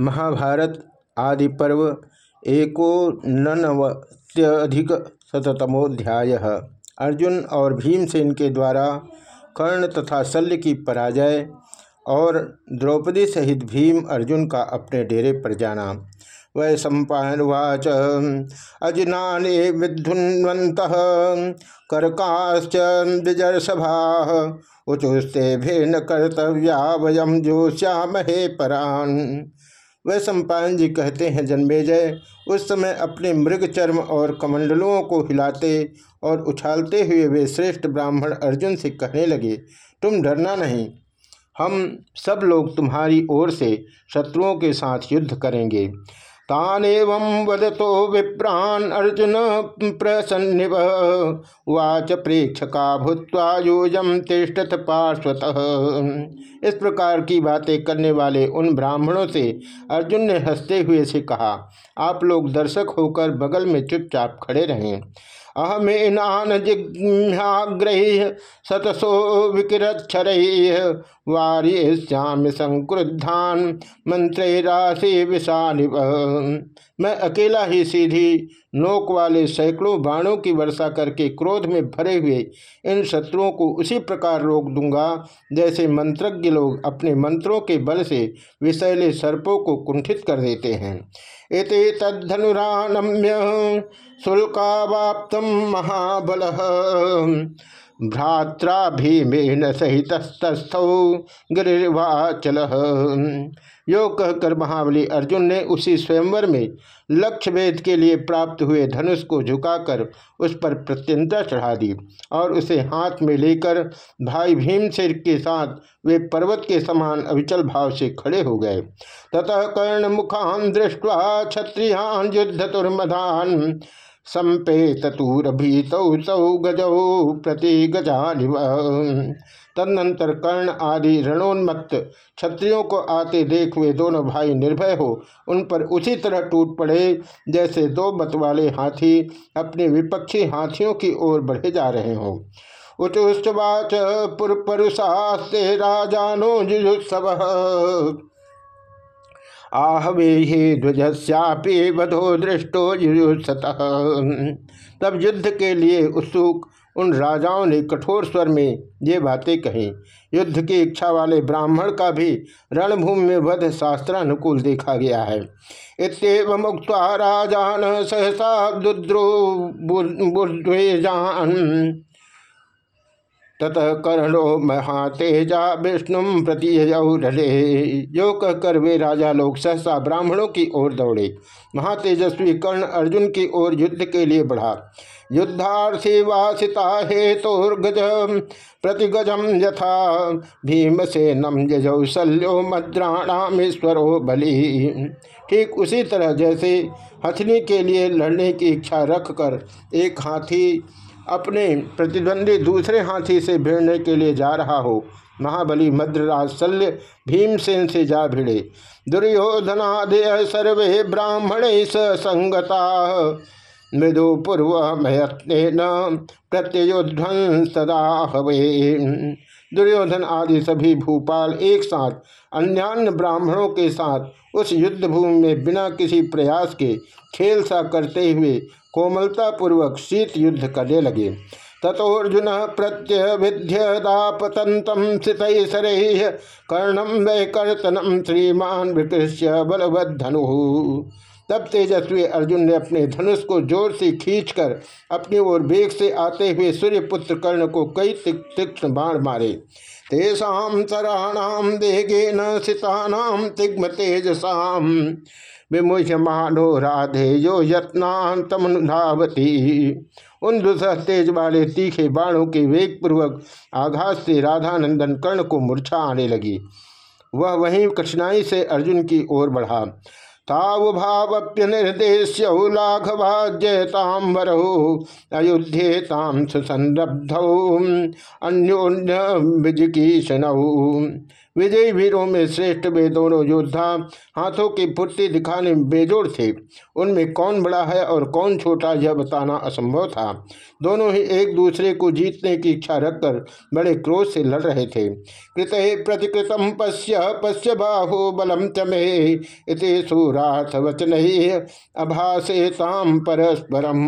महाभारत आदि पर्व एकोननवत्यधिक शतमोध्याय अर्जुन और भीमसेन के द्वारा कर्ण तथा शल्य की पराजय और द्रौपदी सहित भीम अर्जुन का अपने डेरे पर जाना। वै सम्पावाच अजिनाने विधुन्वंत कर्काश्च द्विजर्सभा, उचुस्ते भेन कर्तव्या वयम जोश्यामहे परान। वह सम्पायन जी कहते हैं, जन्मेजय, उस समय अपने मृग चर्म और कमंडलुओं को हिलाते और उछालते हुए वे श्रेष्ठ ब्राह्मण अर्जुन से कहने लगे, तुम डरना नहीं, हम सब लोग तुम्हारी ओर से शत्रुओं के साथ युद्ध करेंगे। तान एवं वदतो विप्रान अर्जुन प्रसन्न वाच प्रेक्षका भूत्वा योजम तिष्ठत पार्श्वत। इस प्रकार की बातें करने वाले उन ब्राह्मणों से अर्जुन ने हँसते हुए से कहा, आप लोग दर्शक होकर बगल में चुपचाप खड़े रहें। अहमेनान जिघ्राग्रह सतसो विकिरक्षर वार्यश्याम संक्रुद्धान मंत्रे राशि विषानिव मैं अकेला ही सीधी नोक वाले सैकड़ों बाणों की वर्षा करके क्रोध में भरे हुए इन शत्रुओं को उसी प्रकार रोक दूँगा, जैसे मंत्रज्ञ लोग अपने मंत्रों के बल से विषैले सर्पों को कुंठित कर देते हैं। इति तद्धनुरानम्य शुल्कावाप्त महाबल। भ्रात्रा भीमेन सहित गिरिवाचल यो कहकर महाबली अर्जुन ने उसी स्वयंवर में लक्ष्य वेद के लिए प्राप्त हुए धनुष को झुकाकर उस पर प्रत्यंता चढ़ा दी और उसे हाथ में लेकर भाई भीमसेर के साथ वे पर्वत के समान अविचल भाव से खड़े हो गए। ततः कर्ण मुखान दृष्टवा क्षत्रियान युद्ध तुर्मधान संपेत तूर भीतौ सौ गजौ प्रति गजानिव तदनंतर कर्ण आदि रणोन्मत्त क्षत्रियों को आते देख हुए दोनों भाई निर्भय हो। उन पर उसी तरह टूट पड़े जैसे दो मत वाले हाथी अपने विपक्षी हाथियों की ओर बढ़े जा रहे हों। उचुष्टवाच पुरपरुषास्ते राजानो जुजुत्सव आहवे ही ध्वजस्यापि वधो दृष्टो तब युद्ध के लिए उत्सुक उन राजाओं ने कठोर स्वर में ये बातें कही। युद्ध की इच्छा वाले ब्राह्मण का भी रणभूमि में वध शास्त्रानुकूल देखा गया है। इतव मुक्त राजान सहसा दुद्रो बुद्वेजान ततः कर्णो महातेजा विष्णु प्रतिजौरले जो कहकर वे राजा लोग सहसा ब्राह्मणों की ओर दौड़े। महातेजस्वी कर्ण अर्जुन की ओर युद्ध के लिए बढ़ा। युद्धार्थी वासिता हेतुर्गज प्रतिगजम यथा। भीमसेनम जजौ शल्यो मद्राणामेश्वरो बलि। ठीक उसी तरह जैसे हथनी के लिए लड़ने की इच्छा रखकर एक हाथी अपने प्रतिद्वंदी दूसरे हाथी से भिड़ने के लिए जा रहा हो। महाबली मद्रराज शल्य भीमसेन से जा भिड़े। दुर्योधनादय सर्वे ब्राह्मण संगता। मृदु पूर्व मयत्न प्रत्ययोध्वन सदा हवे दुर्योधन आदि सभी भूपाल एक साथ, अन्यान्य ब्राह्मणों के साथ उस युद्ध भूमि में बिना किसी प्रयास के खेल सा करते हुए कोमलता पूर्वक शीत युद्ध करने लगे। तथोर्जुन प्रत्यभिध्यदापतंतम स्थित कर्णम वै कर्तनम श्रीमान विकृष्य बलवधनु तब तेजस्वी अर्जुन ने अपने धनुष को ज़ोर से खींचकर अपनी ओर वेग से आते हुए सूर्यपुत्र कर्ण को कई तीक्ष्ण बाण मारे। तेषाम सराणाम देगे न सितानाम तिग्म तेजसाम विमुह्यमानो राधे, यो यत्नातमनुधावती उन दुसह तेज वाले तीखे बाणों के वेग पूर्वक आघात से राधानंदन कर्ण को मूर्छा आने लगी। वह वहीं कठिनाई से अर्जुन की ओर बढ़ा। तावभाव्य निर्देश्य लाघवाजयतांबरौ अयुध्येताम सुसंरब्धौ अन्योन्य विजिकीषणौ विजयी वीरों में श्रेष्ठ वे दोनों योद्धा हाथों की फुर्ती दिखाने में बेजोड़ थे। उनमें कौन बड़ा है और कौन छोटा यह बताना असंभव था। दोनों ही एक दूसरे को जीतने की इच्छा रखकर बड़े क्रोध से लड़ रहे थे। कृत प्रतिकृतम पश्य पश्य बाहो बलम चमे सुराथ वचन अभाषेताम परस्परम।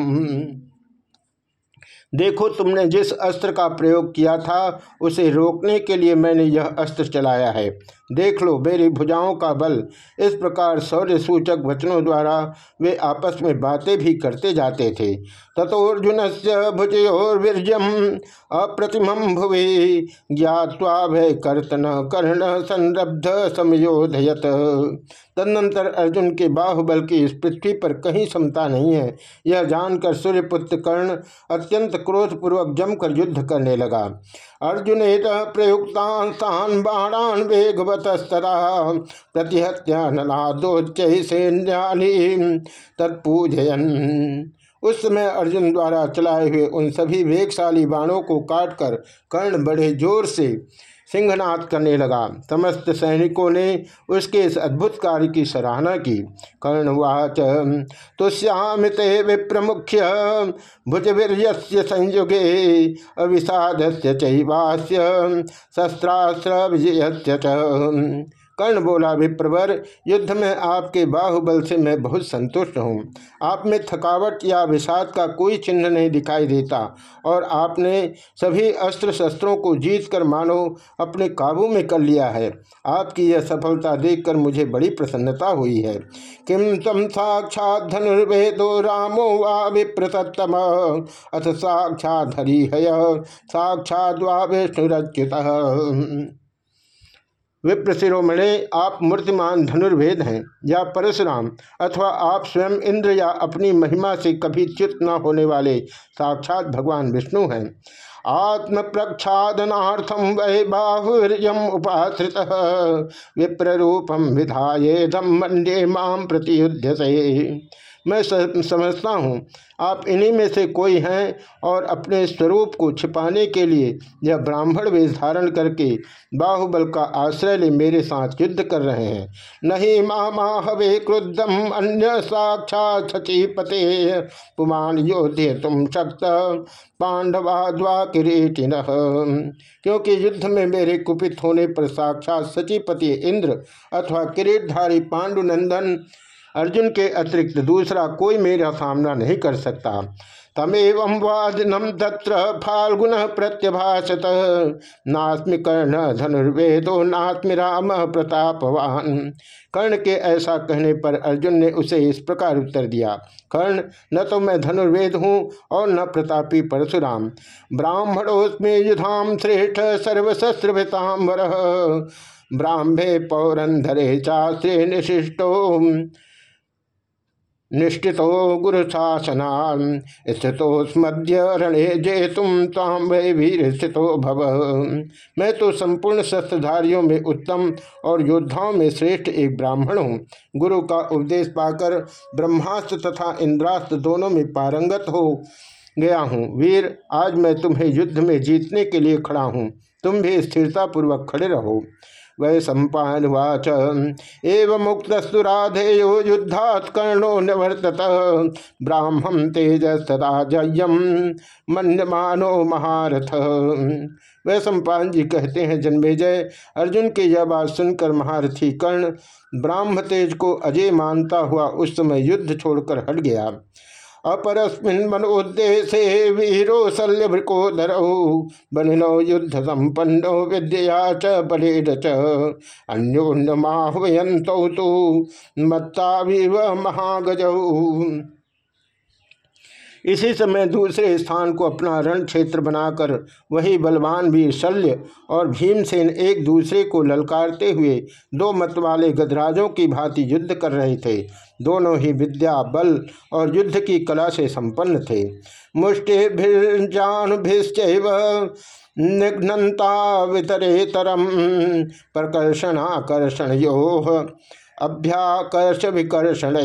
देखो तुमने जिस अस्त्र का प्रयोग किया था, उसे रोकने के लिए मैंने यह अस्त्र चलाया है। देख लो मेरी भुजाओं का बल। इस प्रकार शौर्य सूचक वचनों द्वारा वे आपस में बातें भी करते जाते थे। तथोर्जुन से भुजयोर्वीर्यम अप्रतिम भुवि। ज्ञावा भय कर्तन कर्ण संरब्ध समयोधयत तदनंतर अर्जुन के बाहुबल की इस पृथ्वी पर कहीं क्षमता नहीं है। यह जानकर सूर्यपुत्र कर्ण अत्यंत क्रोधपूर्वक जमकर युद्ध करने लगा। अर्जुन प्रयुक्तान बाणान वेगवतस्तरा। प्रतिहत्या नलादोच्च तत्पूजयन। उस समय अर्जुन द्वारा चलाए हुए उन सभी वेगशाली बाणों को काटकर कर्ण बड़े ज़ोर से सिंहनाथ करने लगा। समस्त सैनिकों ने उसके इस अद्भुत कार्य की सराहना की। कर्णवाच, तुष्यामित विप्रमुख्य भुजवीर संयुगे अविषाद से चैवास्य, शस्त्रास्त्र विजय कर्ण बोला, विप्रवर, युद्ध में आपके बाहुबल से मैं बहुत संतुष्ट हूँ। आप में थकावट या विषाद का कोई चिन्ह नहीं दिखाई देता और आपने सभी अस्त्र शस्त्रों को जीत कर मानो, अपने काबू में कर लिया है। आपकी यह सफलता देखकर मुझे बड़ी प्रसन्नता हुई है। किम तम साक्षात धनुर्वेदो रामो वा विप्रतम अथ साक्षात हरि साक्षात वा विष्णुरच्युत। विप्र शिरोमणे आप मूर्तिमान धनुर्भेद हैं या परशुराम, अथवा आप स्वयं इंद्र या अपनी महिमा से कभी च्युत न होने वाले साक्षात भगवान विष्णु हैं। आत्म प्रक्षादनार्थम वह बाहुर्यम उपाश्रित। विप्र रूपम विधाएदम मंडे माम प्रतियुद्ध मैं समझता हूँ, आप इन्हीं में से कोई हैं और अपने स्वरूप को छिपाने के लिए यह ब्राह्मण वेश धारण करके बाहुबल का आश्रय ले मेरे साथ युद्ध कर रहे हैं। नहीं मामा हवे क्रुद्धम अन्य साक्षात सचीपते। पुमान योद्धे तुम शक्त पांडवा द्वा किरीटिन क्योंकि युद्ध में मेरे कुपित होने पर साक्षात सचिपति इंद्र अथवा किरीटधारी पांडुनंदन अर्जुन के अतिरिक्त दूसरा कोई मेरा सामना नहीं कर सकता। तमेव वाजनम तत्र फाल्गुन प्रत्यभाषत नास्मि कर्ण धनुर्वेदो नास्मि राम प्रतापवान। कर्ण के ऐसा कहने पर अर्जुन ने उसे इस प्रकार उत्तर दिया, कर्ण, न तो मैं धनुर्वेद हूँ और न प्रतापी परशुराम। ब्राह्मणोस्मे युधाम श्रेष्ठ सर्वशस्त्रभृताम वर। ब्राह्मे पौरंधरे चास्त्रे निशिष्टो निष्ठितो गुरु शासना स्थितोस्मद्य रणे जे तुम ताम वै वीर स्थितो भव। मैं तो संपूर्ण शस्त्रधारियों में उत्तम और योद्धाओं में श्रेष्ठ एक ब्राह्मण हूँ। गुरु का उपदेश पाकर ब्रह्मास्त्र तथा इंद्रास्त्र दोनों में पारंगत हो गया हूँ। वीर, आज मैं तुम्हें युद्ध में जीतने के लिए खड़ा हूँ। तुम भी स्थिरतापूर्वक खड़े रहो। वै सम्पान सम्पावाच एवं मुक्तस्तु राधेयो युद्धात् कर्णो निवर्तत। ब्राह्मण तेज तदा जयम मन्यमानो महारथ। वह सम्पान जी कहते हैं जन्मेजय अर्जुन की यह बात सुनकर महारथी कर्ण ब्राह्म तेज को अजय मानता हुआ उस समय युद्ध छोड़कर हट गया। अपरस्मिन मनोद्देशे वीरो शल्य भृकोदरौ बनिनो युद्ध संपन्नो विद्या च बलेड च। अन्योन्यमाह्वयन्तौ तु मत्ताविव महागजौ। इसी समय दूसरे स्थान को अपना रण क्षेत्र बनाकर वही बलवान वीर शल्य और भीमसेन एक दूसरे को ललकारते हुए दो मत वाले गदराजों की भांति युद्ध कर रहे थे। दोनों ही विद्या, बल और युद्ध की कला से संपन्न थे। मुष्टिभिर्जानुभिश्चैव निघ्नता वितरेतरम प्रकर्षणाकर्षण यो अभ्याकर्ष विकर्षण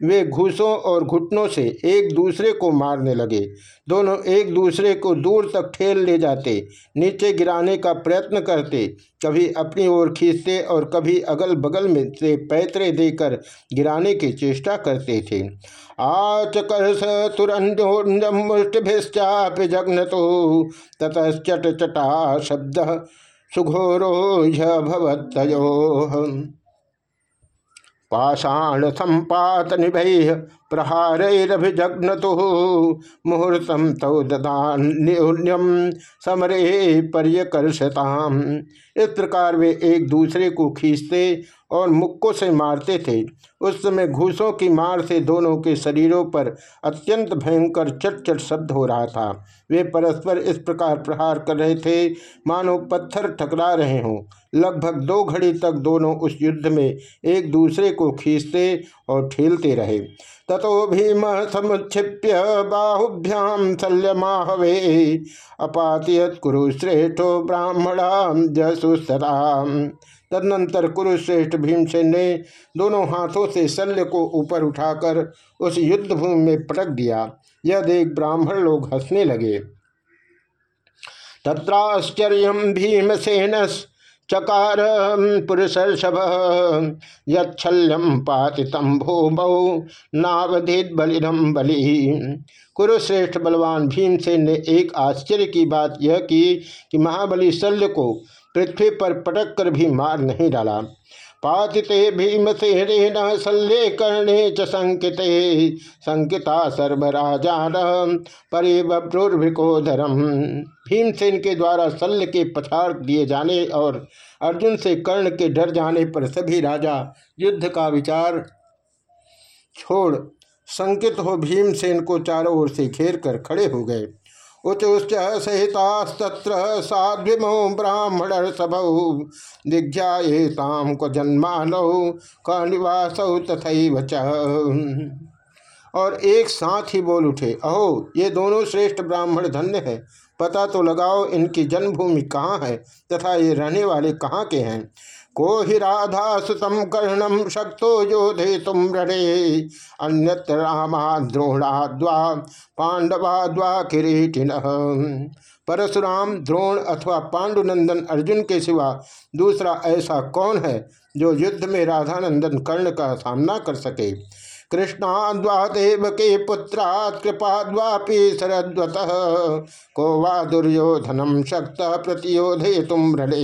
वे घूसों और घुटनों से एक दूसरे को मारने लगे। दोनों एक दूसरे को दूर तक ठेल ले जाते, नीचे गिराने का प्रयत्न करते। कभी अपनी ओर खींचते और कभी अगल बगल में से पैतरे देकर गिराने की चेष्टा करते थे। आचकर्ष तुरंडोष्टिभिश्चापि जग्न तो ततश्चट चटा शब्द सुघोरो भवत्तयो पाषाण संपात निभय प्रहारभिजग्नतु मुहूर्तम तौ ददान्यम समरे पर्यकर्षताम। इस प्रकार वे एक दूसरे को खींचते और मुक्कों से मारते थे। उस समय घूसों की मार से दोनों के शरीरों पर अत्यंत भयंकर चट चट शब्द हो रहा था। वे परस्पर इस प्रकार प्रहार कर रहे थे, मानो पत्थर ठकरा रहे हों। लगभग दो घड़ी तक दोनों उस युद्ध में एक दूसरे को खींचते और ठेलते रहे। ततो भीम समुक्षिप्य बाहुभ्याम शल्यमाहवे, अपातियत कुरुश्रेष्ठो ब्राह्मणाम जसुसराम तदनंतर कुरुश्रेष्ठ भीमसेन ने दोनों हाथों से शल्य को ऊपर उठाकर उस युद्ध भूमि में पटक दिया। यह देख ब्राह्मण लोग हंसने लगे। तत्राश्चर्य भीमसेन चकार पुरुषर्षभ यल्यम पातितम भूमौ नावधित बलिरम बलि। कुरुश्रेष्ठ बलवान भीमसेन ने एक आश्चर्य की बात यह की कि महाबली शल्य को पृथ्वी पर पटक कर भी मार नहीं डाला। पातिते भीमसेन शल्ये कर्णे च संकिते। संकिता सर्वराजान परिवृकोधरम भीमसेन के द्वारा शल्य के पछाड़ दिए जाने और अर्जुन से कर्ण के डर जाने पर सभी राजा युद्ध का विचार छोड़ संकित हो भीमसेन को चारों ओर से घेर कर खड़े हो गए। उच्च सहितास्तत्र साध्विमो ब्राह्मण सभौ दिग्ध्याताम को जन्मानौ क निवासौ तथा और एक साथ ही बोल उठे, अहो, ये दोनों श्रेष्ठ ब्राह्मण धन्य है, पता तो लगाओ इनकी जन्मभूमि कहाँ है तथा ये रहने वाले कहाँ के हैं। को ही राधा सुतम कर्णम शक्तो योधे तुम रणे। अन्यत्र रामा द्रोणाद्वा पांडवाद्वा किरीटिन। परशुराम, द्रोण अथवा पांडुनंदन अर्जुन के सिवा दूसरा ऐसा कौन है जो युद्ध में राधानंदन कर्ण का सामना कर सके? कृष्णाद्वादेव के पुत्रात् कृपाद्वापि शरद्वत। को वा दुर्योधनम शक्त प्रतियोधे तुम रणे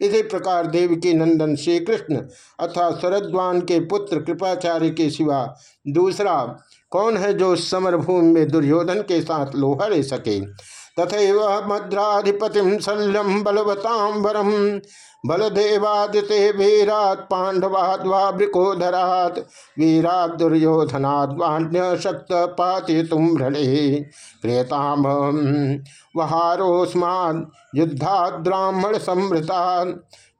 इसी प्रकार देव की नंदन श्री कृष्ण अथवा शरद्वान के पुत्र कृपाचार्य के सिवा दूसरा, कौन है जो समरभूमि में दुर्योधन के साथ लोहा ले सके? तथा मद्राधिपति शल्यम बलवताम वरम बलदेवादिते वीरात पांडवाद्वा बृकोधरात वीरात दुर्योधनाद्वान्य शक्त पाति तुम ऋणे प्रियताम वहारोस्मान युद्धात ब्राह्मण समृता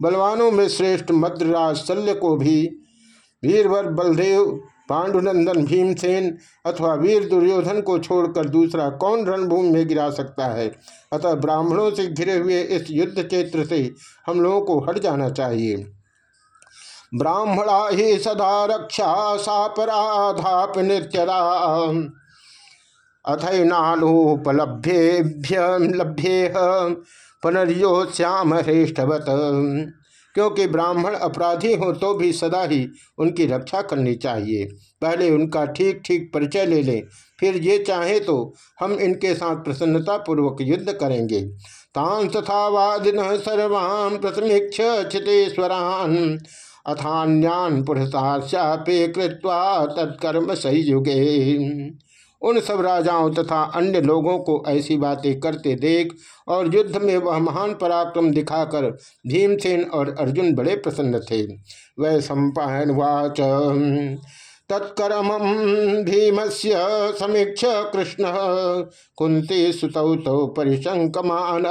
बलवानों में श्रेष्ठ मद्रराज शल्य को भी। वीरवर बलदेव पांडुनंदन भीमसेन अथवा वीर दुर्योधन को छोड़कर दूसरा कौन रणभूमि में गिरा सकता है? अतः ब्राह्मणों से घिरे हुए इस युद्ध क्षेत्र से हम लोगों को हट जाना चाहिए। ब्राह्मणा ही सदा रक्षा सापराधाप नित्यदा अथनानुपलभ्येभ्य लभ्ये पुनर्यो श्याम हृष्ठवत क्योंकि ब्राह्मण अपराधी हो तो भी सदा ही उनकी रक्षा करनी चाहिए। पहले उनका ठीक ठीक परिचय ले लें, फिर ये चाहे तो हम इनके साथ प्रसन्नता पूर्वक युद्ध करेंगे। तान तथावादिन सर्वान प्रथमीक्ष क्षितेश्वरान अथान्यान पुरुषाश्यापे कृत्वा तत्कर्म सही युगे उन सब राजाओं तथा अन्य लोगों को ऐसी बातें करते देख और युद्ध में वह महान पराक्रम दिखाकर भीमसेन और अर्जुन बड़े प्रसन्न थे। वह सम्पायन वाच तत्कर्म भीमस्य समीक्ष कृष्ण कुंती सुतौ तो परिशंकमान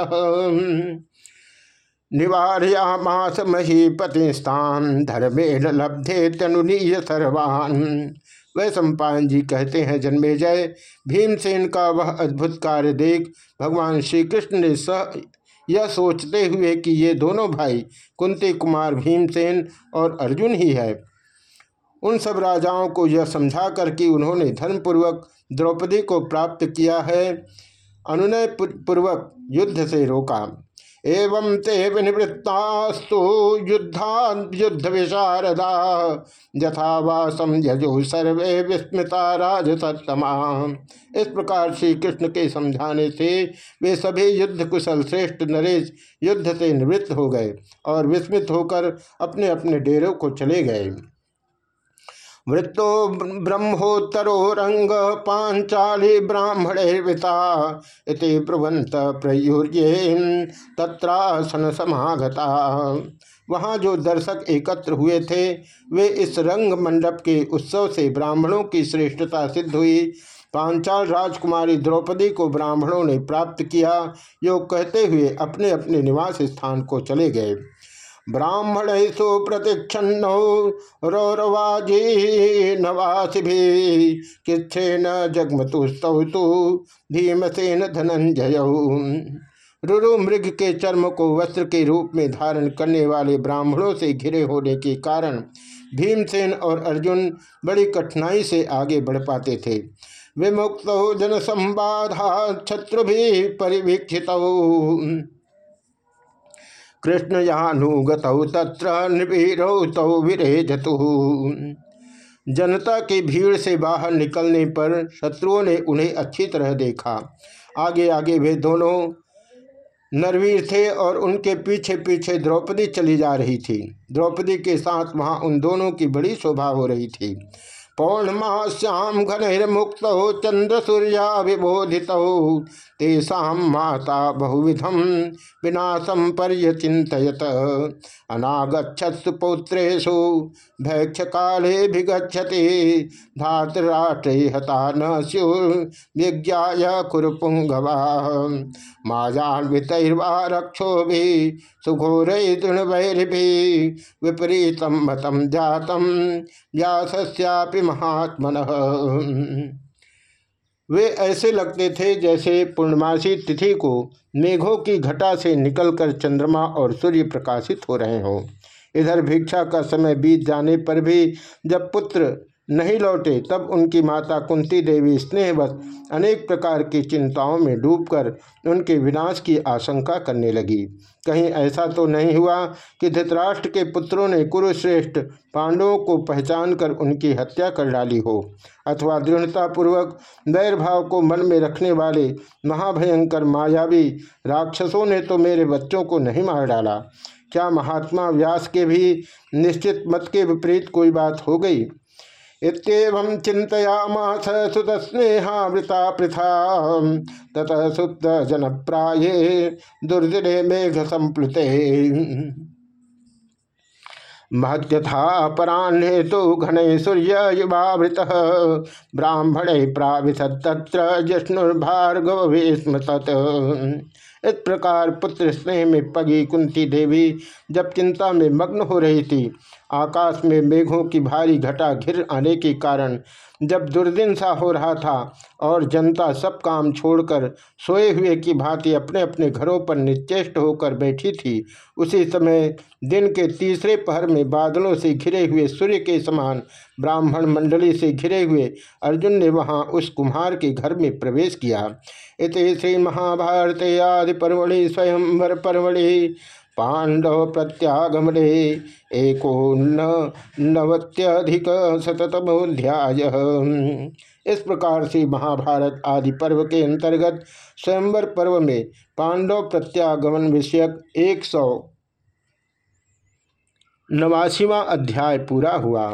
निवार्यामास महीपतिस्तान धर्मेण लब्धे तनुनीय सर्वान्। वह सम्पायन जी कहते हैं, जन्मे जय। भीमसेन का वह अद्भुत कार्य देख, भगवान श्री कृष्ण ने स यह सोचते हुए कि ये दोनों भाई, कुंती कुमार भीमसेन और अर्जुन ही है। उन सब राजाओं को यह समझा कर कि उन्होंने धर्मपूर्वक द्रौपदी को प्राप्त किया है अनुनय पूर्वक युद्ध से रोका। एवं ते विनिवृत्तास्तु युद्धा युद्ध विशारदा यथा वासम यजो सर्वे विस्मृता राजसत्तमा। इस प्रकार श्री कृष्ण के समझाने से वे सभी युद्ध कुशल श्रेष्ठ नरेश युद्ध से निवृत्त हो गए और विस्मित होकर अपने अपने डेरों को चले गए। वृत्तो ब्रह्मोत्तरो रंग पांचाली ब्राह्मणेर्विता इति ब्रुवंत प्रयुर्ये तत्रासन समागता। वहाँ जो दर्शक एकत्र हुए थे, वे इस रंग मंडप के उत्सव से ब्राह्मणों की श्रेष्ठता सिद्ध हुई। पांचाल राजकुमारी द्रौपदी को ब्राह्मणों ने प्राप्त किया। यो कहते हुए अपने अपने निवास स्थान को चले गए। ब्राह्मणेशु प्रतिक्षण रौरवाजी नवासी न जगमतुस्तौ तो भीमसेन धनंजय रुरु मृग के चर्म को वस्त्र के रूप में धारण करने वाले ब्राह्मणों से घिरे होने के कारण भीमसेन और अर्जुन बड़ी कठिनाई से आगे बढ़ पाते थे। विमुक्त जन संवाधा छत्रु भी परिवीक्षित। कृष्ण यानुगत तत्र निपीरौ तौ विरेजतु। जनता की भीड़ से बाहर निकलने पर शत्रुओं ने उन्हें अच्छी तरह देखा। आगे आगे वे दोनों नरवीर थे और उनके पीछे पीछे द्रौपदी चली जा रही थी। द्रौपदी के साथ वहाँ उन दोनों की बड़ी शोभा हो रही थी। पौर्णमाश्याम घनैर्मुक्त चंद्र सूर्या विबोधित तेषा माता बहुविधम विनाशम पर्यचित अनागछत्सु पौत्रेशु भैक्ष काले भिगछति धातराष्ट्रे हता न स्युर्विज्ञाय कुरुपुंगवा माजान्वितर्वा रक्षो भी, सुघोर दृढ़वैरिभि विपरीतम मतम जातम व्यास्यापि महात्मन। वे ऐसे लगते थे जैसे पूर्णमासी तिथि को मेघों की घटा से निकलकर चंद्रमा और सूर्य प्रकाशित हो रहे हों। इधर भिक्षा का समय बीत जाने पर भी जब पुत्र नहीं लौटे, तब उनकी माता कुंती देवी स्नेहवश अनेक प्रकार की चिंताओं में डूबकर उनके विनाश की आशंका करने लगी। कहीं ऐसा तो नहीं हुआ कि धृतराष्ट्र के पुत्रों ने कुरुश्रेष्ठ पांडवों को पहचान कर उनकी हत्या कर डाली हो, अथवा दृढ़तापूर्वक वैरभाव को मन में रखने वाले महाभयंकर मायावी राक्षसों ने तो मेरे बच्चों को नहीं मार डाला। क्या महात्मा व्यास के भी निश्चित मत के विपरीत कोई बात हो गई? इतम चिंतयामास सुत स्नेहावृता पृथा। ततः सुप्त जन प्राये दुर्दिने मेघ संप्लुते महत्यथा पराह्ने तो घन सूर्य युवावृत। ब्राह्मण प्राविशत तत्र जिष्णुर्भार्गव विस्मत इस प्रकार पुत्र स्नेह में पगी कुंती देवी जब चिंता में मग्न हो रही थी आकाश में मेघों की भारी घटा घिर आने के कारण जब दुर्दिन सा हो रहा था और जनता सब काम छोड़कर सोए हुए की भांति अपने अपने घरों पर निश्चेष्ट होकर बैठी थी, उसी समय दिन के तीसरे पहर में बादलों से घिरे हुए सूर्य के समान ब्राह्मण मंडली से घिरे हुए अर्जुन ने वहाँ उस कुम्हार के घर में प्रवेश किया। इत श्री महाभारत आदि परमणि स्वयंवर परमणि पांडव प्रत्यागमने एकोन्न नवत्यधिक शतमोध्याय इस प्रकार से महाभारत आदि पर्व के अंतर्गत स्वयंवर पर्व में पांडव प्रत्यागमन विषयक एक सौ नवासीवा अध्याय पूरा हुआ।